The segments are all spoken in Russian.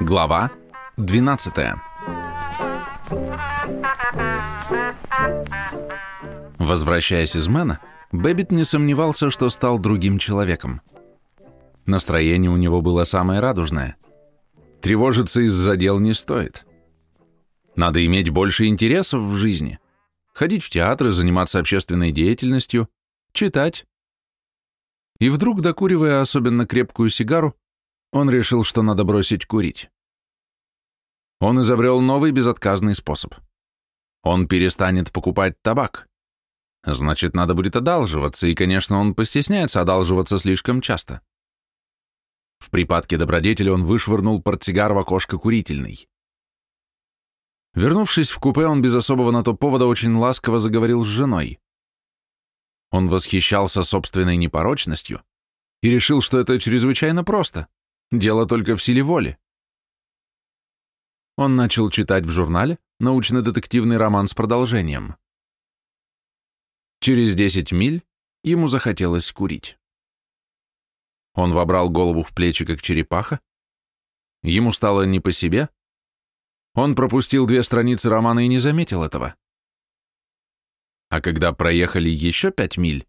Глава 12 Возвращаясь из Мэна, Бэббит не сомневался, что стал другим человеком. Настроение у него было самое радужное. Тревожиться из-за дел не стоит. Надо иметь больше интересов в жизни. Ходить в театры, заниматься общественной деятельностью, читать. И вдруг, докуривая особенно крепкую сигару, он решил, что надо бросить курить. Он изобрел новый безотказный способ. Он перестанет покупать табак. Значит, надо будет одалживаться, и, конечно, он постесняется одалживаться слишком часто. В припадке добродетели он вышвырнул портсигар в окошко курительный. Вернувшись в купе, он без особого на то повода очень ласково заговорил с женой. Он восхищался собственной непорочностью и решил, что это чрезвычайно просто. Дело только в силе воли. Он начал читать в журнале научно-детективный роман с продолжением. Через 10 миль ему захотелось курить. Он вобрал голову в плечи, как черепаха. Ему стало не по себе, он пропустил две страницы романа и не заметил этого. А когда проехали еще пять миль,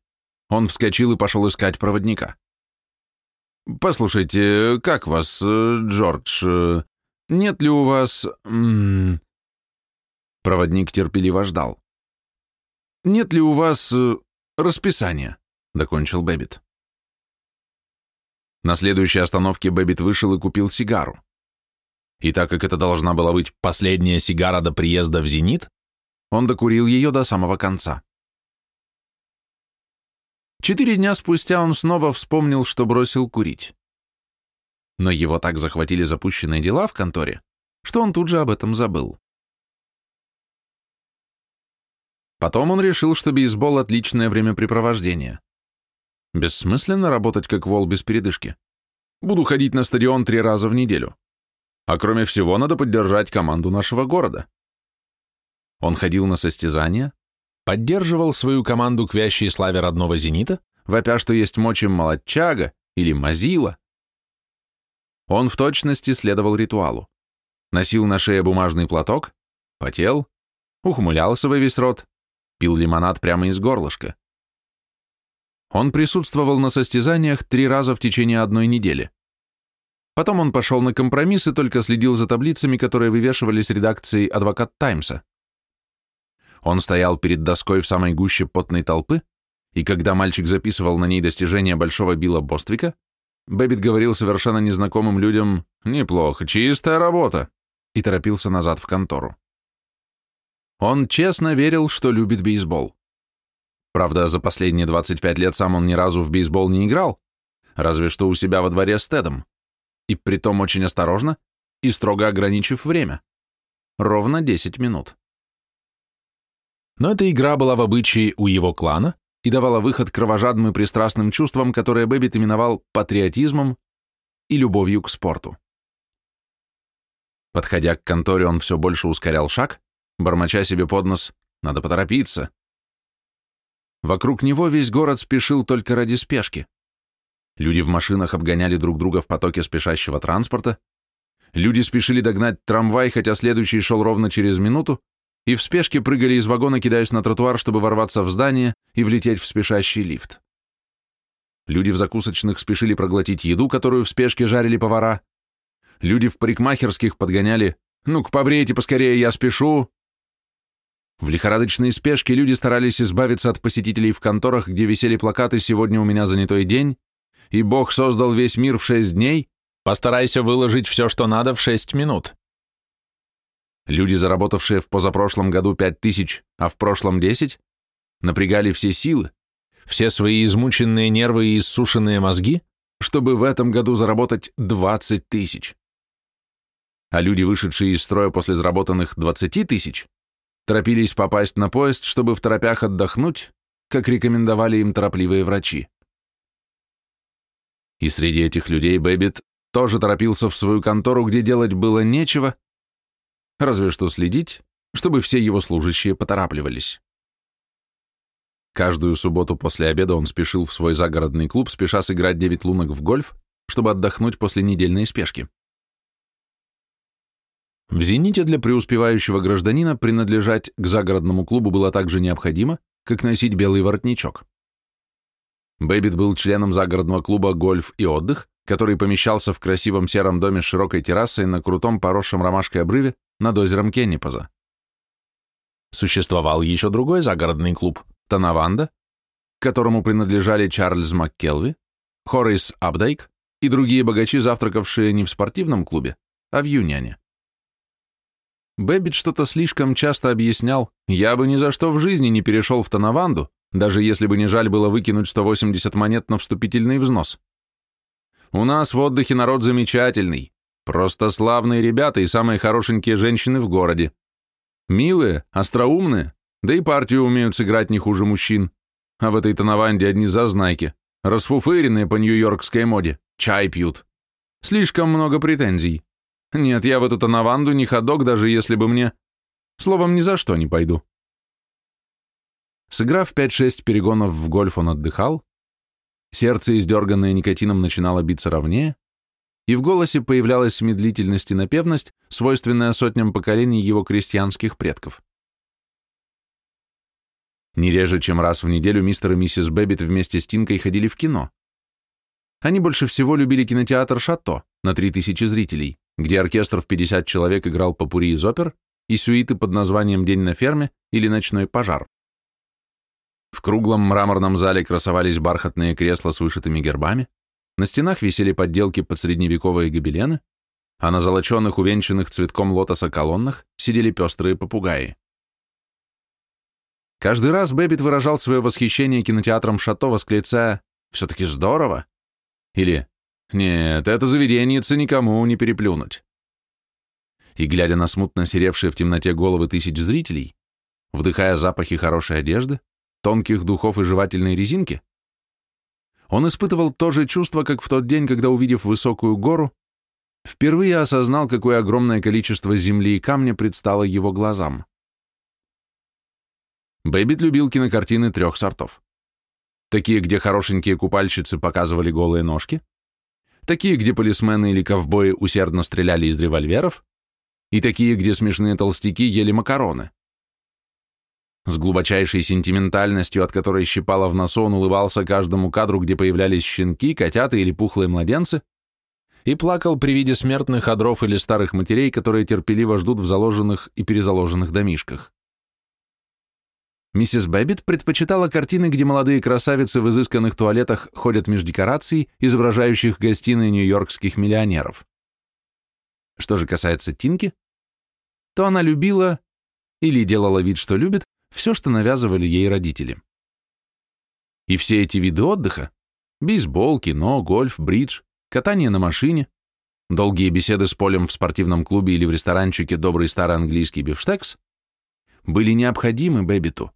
он вскочил и пошел искать проводника. «Послушайте, как вас, э, Джордж? Нет ли у вас...» Проводник терпеливо ждал. «Нет ли у вас э, расписания?» — докончил Бэббит. На следующей остановке Бэббит вышел и купил сигару. И так как это должна была быть последняя сигара до приезда в «Зенит», он докурил ее до самого конца. Четыре дня спустя он снова вспомнил, что бросил курить. Но его так захватили запущенные дела в конторе, что он тут же об этом забыл. Потом он решил, что бейсбол — отличное времяпрепровождение. Бессмысленно работать как вол без передышки. Буду ходить на стадион три раза в неделю. А кроме всего, надо поддержать команду нашего города. Он ходил на состязания, поддерживал свою команду к вящей славе родного «Зенита», вопя, что есть мочим молодчага или мазила. Он в точности следовал ритуалу. Носил на шее бумажный платок, потел, ухмылялся во весь рот, пил лимонад прямо из горлышка. Он присутствовал на состязаниях три раза в течение одной недели. Потом он пошел на компромисс и только следил за таблицами, которые вывешивались редакцией «Адвокат Таймса». Он стоял перед доской в самой гуще потной толпы, и когда мальчик записывал на ней достижения большого Билла Боствика, Бэббит говорил совершенно незнакомым людям «Неплохо, чистая работа», и торопился назад в контору. Он честно верил, что любит бейсбол. Правда, за последние 25 лет сам он ни разу в бейсбол не играл, разве что у себя во дворе с Тедом и притом очень осторожно и строго ограничив время. Ровно 10 минут. Но эта игра была в обычае у его клана и давала выход кровожадным и пристрастным чувствам, которые Бэббит именовал патриотизмом и любовью к спорту. Подходя к конторе, он все больше ускорял шаг, бормоча себе под нос «надо поторопиться». Вокруг него весь город спешил только ради спешки. Люди в машинах обгоняли друг друга в потоке спешащего транспорта. Люди спешили догнать трамвай, хотя следующий шел ровно через минуту, и в спешке прыгали из вагона, кидаясь на тротуар, чтобы ворваться в здание и влететь в спешащий лифт. Люди в закусочных спешили проглотить еду, которую в спешке жарили повара. Люди в парикмахерских подгоняли «Ну-ка, побрейте поскорее, я спешу!» В лихорадочной спешке люди старались избавиться от посетителей в конторах, где висели плакаты «Сегодня у меня занятой день», и Бог создал весь мир в шесть дней, постарайся выложить все, что надо, в шесть минут. Люди, заработавшие в позапрошлом году пять тысяч, а в прошлом десять, напрягали все силы, все свои измученные нервы и иссушенные мозги, чтобы в этом году заработать двадцать тысяч. А люди, вышедшие из строя после заработанных двадцати тысяч, торопились попасть на поезд, чтобы второпях отдохнуть, как рекомендовали им торопливые врачи. И среди этих людей Бэббит тоже торопился в свою контору, где делать было нечего, разве что следить, чтобы все его служащие поторапливались. Каждую субботу после обеда он спешил в свой загородный клуб, спеша сыграть 9 лунок в гольф, чтобы отдохнуть после недельной спешки. В «Зените» для преуспевающего гражданина принадлежать к загородному клубу было так же необходимо, как носить белый воротничок. Бэббит был членом загородного клуба «Гольф и отдых», который помещался в красивом сером доме с широкой террасой на крутом поросшем ромашкой обрыве над озером Кеннипоза. Существовал еще другой загородный клуб «Танаванда», которому принадлежали Чарльз МакКелви, Хорейс Абдайк и другие богачи, завтракавшие не в спортивном клубе, а в Юнионе. Бэббит что-то слишком часто объяснял, я бы ни за что в жизни не перешел в Танаванду, даже если бы не жаль было выкинуть 180 монет на вступительный взнос. У нас в отдыхе народ замечательный, просто славные ребята и самые хорошенькие женщины в городе. Милые, остроумные, да и партию умеют сыграть не хуже мужчин. А в этой Танаванде одни зазнайки, расфуфыренные по нью-йоркской моде, чай пьют. Слишком много претензий. Нет, я в эту-то наванду не ходок, даже если бы мне... Словом, ни за что не пойду. Сыграв 5-6 перегонов в гольф, он отдыхал, сердце, издерганное никотином, начинало биться ровнее, и в голосе появлялась медлительность и напевность, свойственная сотням поколений его крестьянских предков. Не реже, чем раз в неделю мистер и миссис Бэббит вместе с Тинкой ходили в кино. Они больше всего любили кинотеатр «Шато» на 3000 зрителей где оркестр в 50 человек играл попурри из опер и сюиты под названием «День на ферме» или «Ночной пожар». В круглом мраморном зале красовались бархатные кресла с вышитыми гербами, на стенах висели подделки под средневековые гобелены, а на золоченных, увенчанных цветком лотоса колоннах сидели пестрые попугаи. Каждый раз Бэббит выражал свое восхищение кинотеатром «Шато», восклицая «Все-таки здорово!» или нет, это заведеньица никому не переплюнуть. И, глядя на смутно серевшие в темноте головы тысяч зрителей, вдыхая запахи хорошей одежды, тонких духов и жевательной резинки, он испытывал то же чувство, как в тот день, когда, увидев высокую гору, впервые осознал, какое огромное количество земли и камня предстало его глазам. Бэббит любил кинокартины трех сортов. Такие, где хорошенькие купальщицы показывали голые ножки, такие, где полисмены или ковбои усердно стреляли из револьверов, и такие, где смешные толстяки ели макароны. С глубочайшей сентиментальностью, от которой щипало в носу, он улыбался каждому кадру, где появлялись щенки, котята или пухлые младенцы, и плакал при виде смертных одров или старых матерей, которые терпеливо ждут в заложенных и перезаложенных домишках. Миссис Бэббит предпочитала картины, где молодые красавицы в изысканных туалетах ходят меж декораций, изображающих гостиные нью-йоркских миллионеров. Что же касается Тинки, то она любила или делала вид, что любит, все, что навязывали ей родители. И все эти виды отдыха – бейсбол, кино, гольф, бридж, катание на машине, долгие беседы с Полем в спортивном клубе или в ресторанчике «Добрый старый английский бифштекс» – были необходимы Бэббиту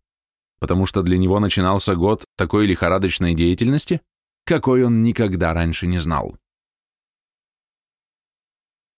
потому что для него начинался год такой лихорадочной деятельности, какой он никогда раньше не знал.